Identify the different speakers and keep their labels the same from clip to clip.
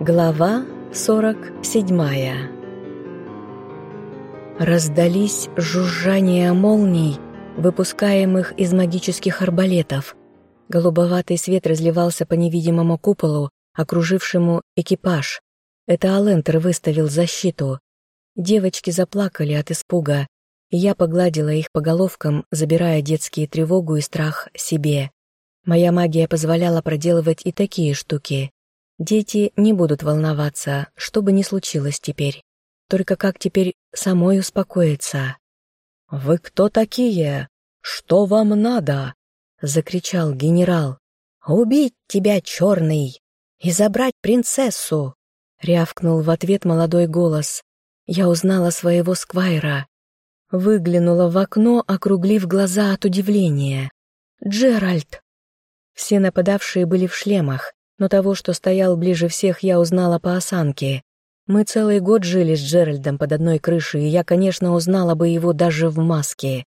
Speaker 1: Глава 47 Раздались жужжания молний, выпускаемых из магических арбалетов. Голубоватый свет разливался по невидимому куполу, окружившему экипаж. Это Алентер выставил защиту. Девочки заплакали от испуга, и я погладила их по головкам, забирая детские тревогу и страх себе. Моя магия позволяла проделывать и такие штуки. Дети не будут волноваться, что бы ни случилось теперь. Только как теперь самой успокоиться? «Вы кто такие? Что вам надо?» — закричал генерал. «Убить тебя, черный, и забрать принцессу!» — рявкнул в ответ молодой голос. Я узнала своего сквайра. Выглянула в окно, округлив глаза от удивления. «Джеральд!» Все нападавшие были в шлемах, но того, что стоял ближе всех, я узнала по осанке. Мы целый год жили с Джеральдом под одной крышей, и я, конечно, узнала бы его даже в маске.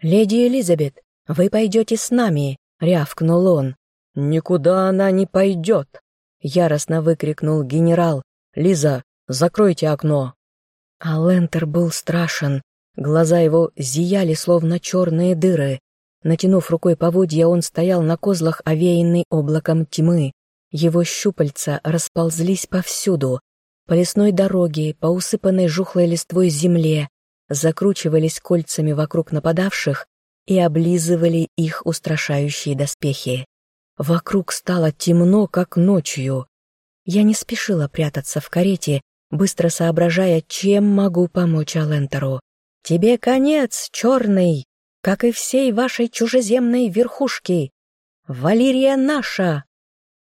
Speaker 1: «Леди Элизабет, вы пойдете с нами», — рявкнул он. «Никуда она не пойдет», — яростно выкрикнул генерал. «Лиза, закройте окно». А Лентер был страшен. Глаза его зияли, словно черные дыры. Натянув рукой поводья, он стоял на козлах, овеянный облаком тьмы. Его щупальца расползлись повсюду. По лесной дороге, по усыпанной жухлой листвой земле, закручивались кольцами вокруг нападавших и облизывали их устрашающие доспехи. Вокруг стало темно, как ночью. Я не спешила прятаться в карете, быстро соображая, чем могу помочь Алентеру. «Тебе конец, черный!» как и всей вашей чужеземной верхушки. Валерия наша!» —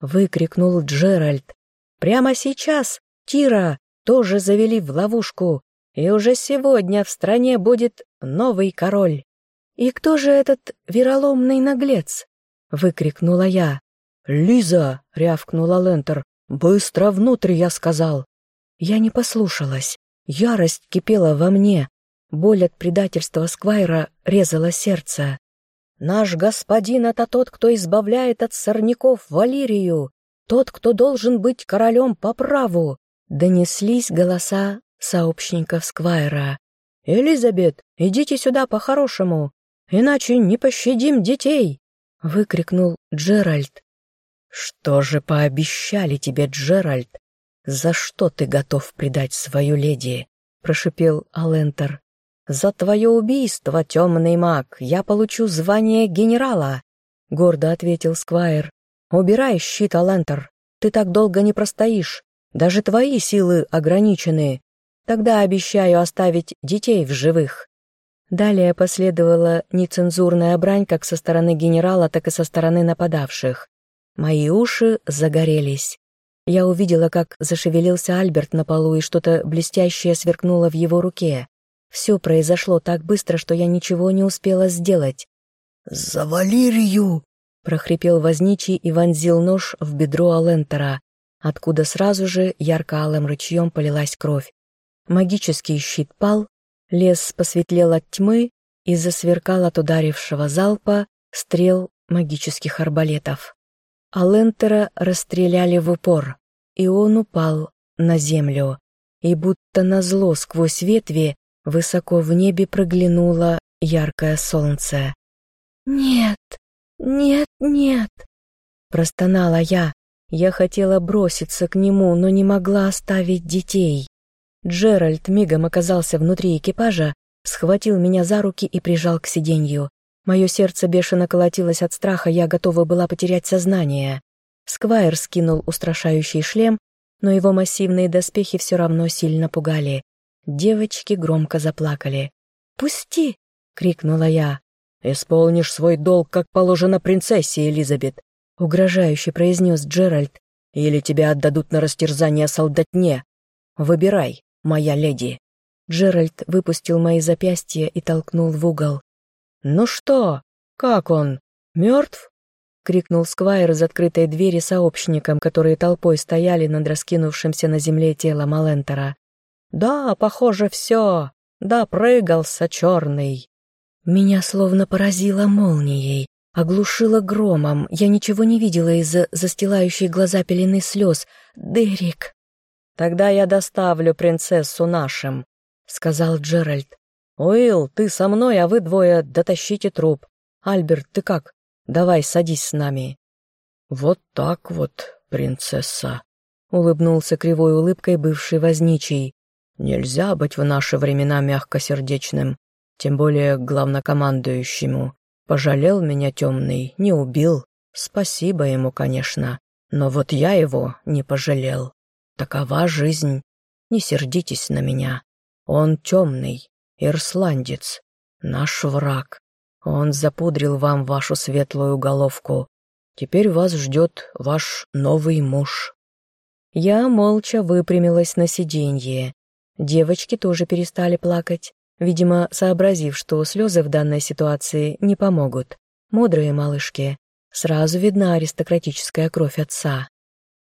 Speaker 1: выкрикнул Джеральд. «Прямо сейчас Тира тоже завели в ловушку, и уже сегодня в стране будет новый король». «И кто же этот вероломный наглец?» — выкрикнула я. «Лиза!» — рявкнула Лентер. «Быстро внутрь!» — я сказал. Я не послушалась. Ярость кипела во мне, Боль от предательства Сквайра резала сердце. «Наш господин — это тот, кто избавляет от сорняков Валерию, тот, кто должен быть королем по праву!» Донеслись голоса сообщников Сквайра. «Элизабет, идите сюда по-хорошему, иначе не пощадим детей!» — выкрикнул Джеральд. «Что же пообещали тебе, Джеральд? За что ты готов предать свою леди?» — прошипел Алентер. «За твое убийство, темный маг, я получу звание генерала», — гордо ответил Сквайр. «Убирай щит, Алентер, ты так долго не простоишь, даже твои силы ограничены. Тогда обещаю оставить детей в живых». Далее последовала нецензурная брань как со стороны генерала, так и со стороны нападавших. Мои уши загорелись. Я увидела, как зашевелился Альберт на полу, и что-то блестящее сверкнуло в его руке. Все произошло так быстро, что я ничего не успела сделать.
Speaker 2: «За Валерию!» — прохрипел возничий и вонзил нож в бедро Алентера, откуда сразу же ярко-алым ручьем полилась кровь. Магический щит пал, лес посветлел от тьмы и засверкал от ударившего залпа стрел магических арбалетов. Алентера расстреляли в упор, и он упал на землю, и будто назло сквозь ветви Высоко в небе проглянуло яркое солнце.
Speaker 1: «Нет, нет, нет!»
Speaker 2: Простонала я. Я хотела броситься к нему, но не могла оставить детей. Джеральд мигом оказался внутри экипажа, схватил меня за руки и прижал к сиденью. Мое сердце бешено колотилось от страха, я готова была потерять сознание. Сквайр скинул устрашающий шлем, но его массивные доспехи все равно сильно пугали. Девочки громко заплакали. «Пусти!» — крикнула я. «Исполнишь свой долг, как положено принцессе, Элизабет», — угрожающе произнес Джеральд. «Или тебя отдадут на растерзание солдатне. Выбирай, моя леди». Джеральд выпустил мои запястья и толкнул в угол. «Ну что? Как он? Мертв?» — крикнул Сквайр из открытой двери сообщникам, которые толпой стояли над раскинувшимся на земле телом Алентера. Да, похоже, все. Да, прыгался черный. Меня словно поразило молнией, оглушило громом. Я ничего не видела из-за застилающей глаза пелены слез. «Дерек!» «Тогда я доставлю принцессу нашим», — сказал Джеральд. «Уилл, ты со мной, а вы двое дотащите труп. Альберт, ты как? Давай, садись с нами». «Вот так вот, принцесса», — улыбнулся кривой улыбкой бывший возничий. «Нельзя быть в наши времена мягкосердечным, тем более главнокомандующему. Пожалел меня темный, не убил. Спасибо ему, конечно, но вот я его не пожалел. Такова жизнь. Не сердитесь на меня. Он темный, ирсландец, наш враг. Он запудрил вам вашу светлую головку. Теперь вас ждет ваш новый муж».
Speaker 1: Я молча выпрямилась на сиденье. Девочки тоже перестали плакать, видимо, сообразив, что слезы в данной ситуации не помогут. Мудрые малышки. Сразу видна аристократическая кровь отца.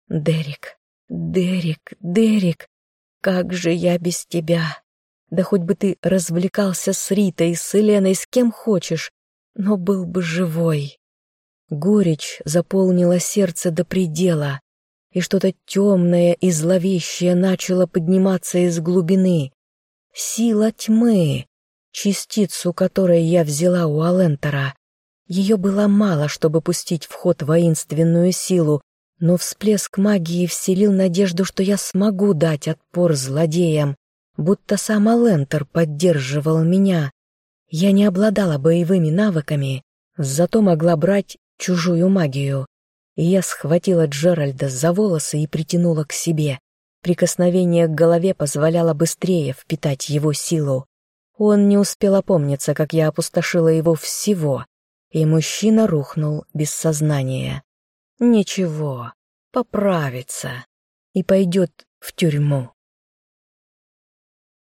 Speaker 1: «Дерек, Дерек, Дерек, как же я без тебя!» Да хоть бы ты развлекался с Ритой, с Еленой, с кем хочешь, но был бы живой. Горечь заполнила сердце до предела, и что-то темное и зловещее начало подниматься из глубины. Сила тьмы, частицу которой я взяла у Алентера. Ее было мало, чтобы пустить в ход воинственную силу, но всплеск магии вселил надежду, что я смогу дать отпор злодеям, будто сам Алентер поддерживал меня. Я не обладала боевыми навыками, зато могла брать чужую магию. И я схватила Джеральда за волосы и притянула к себе. Прикосновение к голове позволяло быстрее впитать его силу. Он не успел опомниться, как я опустошила его всего, и мужчина рухнул без сознания. Ничего, поправится и пойдет в тюрьму.